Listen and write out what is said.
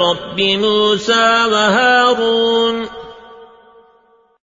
رب موسى وهارون